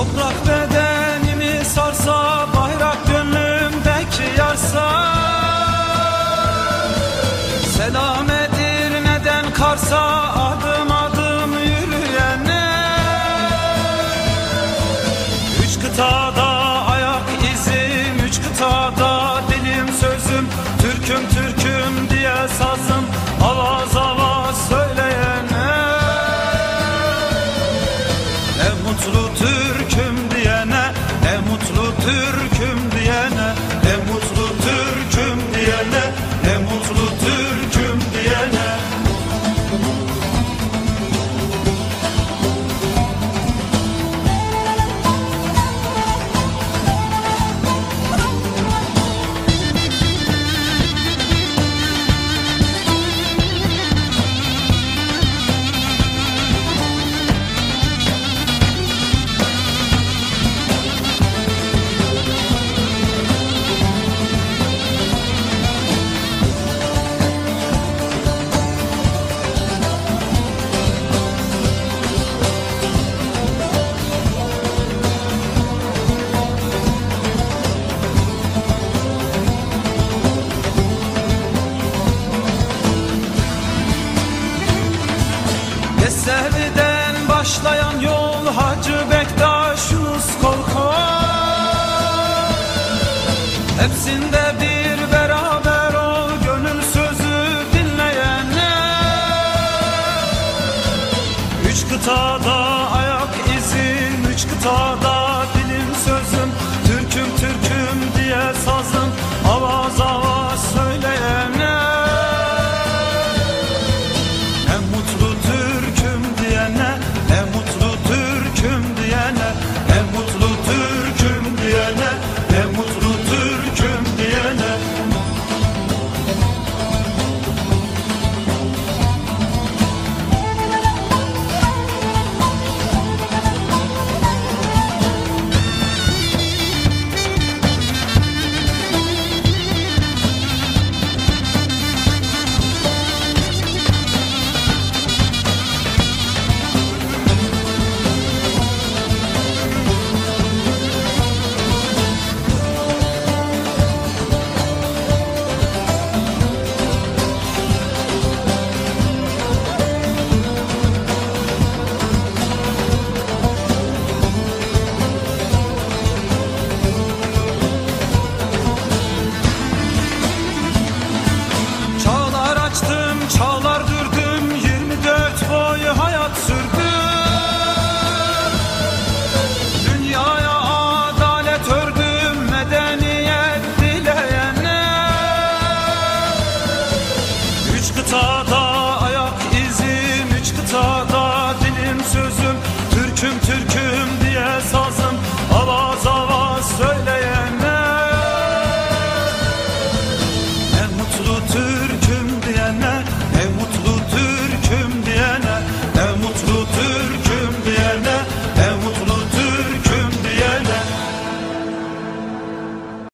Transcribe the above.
Toprak bedenimi sarsa bayrak gönlümdeki yarsa. Selam Edirne'den Kars'a adım adım yürüyene. Üç kıtada Türk'üm. başlayan yol Hacı Bektaş Korko Hepsinde bir beraber ol gönül sözü dinleyene. Üç kıtada ayak izin üç kıtada